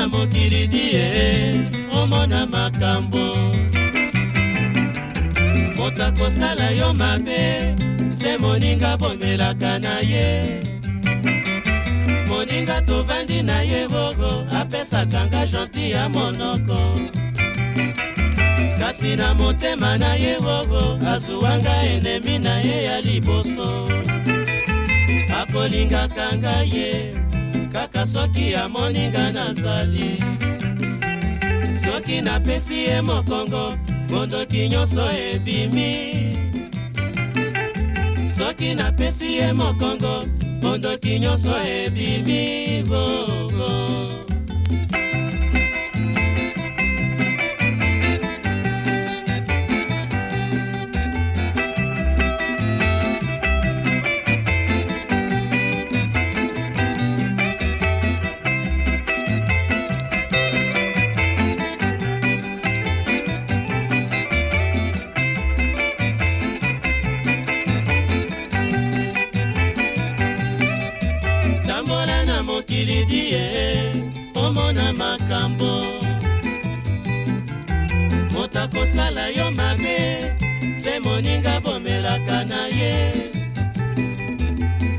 na mokili die omona makambo moto akosala yo mabe se moninga bonelaka na ye moninga tovandi na ye bogo apesaka nga gentil ya monoko kasi na motema na ye bogo azuwanga enemi na ye ya liboso akolingaka ngai ye kaka soki amoni nga nazali soki napesi ye mokongo bondoki nyonso ebimi soki napesi ye mokongo bondoki nyonso ebimi bobo oh, oh. akoka kosala yo mabe se moninga bomelaka na ye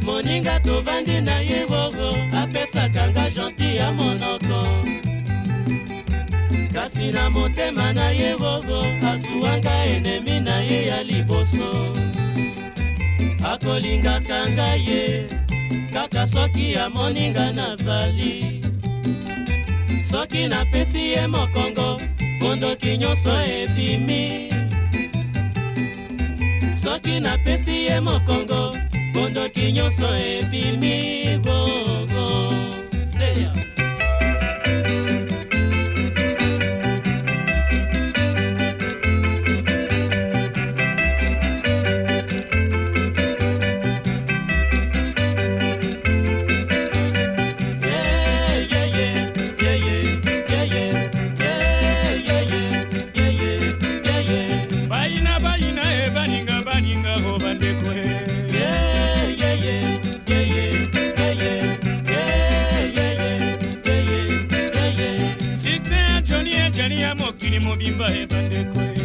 moninga tovandi na ye bogo apesaka nga gentil ya monoko kasi na motema na ye bogo azwanga enemi na ye ya liboso akolingaka nga ye kaka soki ya moninga nazali soki napesi ye mokongo bondoki nyonso ebimi soki napesi ye mokongo bondoki nyonso ebimi bogo seya ezali ya mokili mobimba ebandeko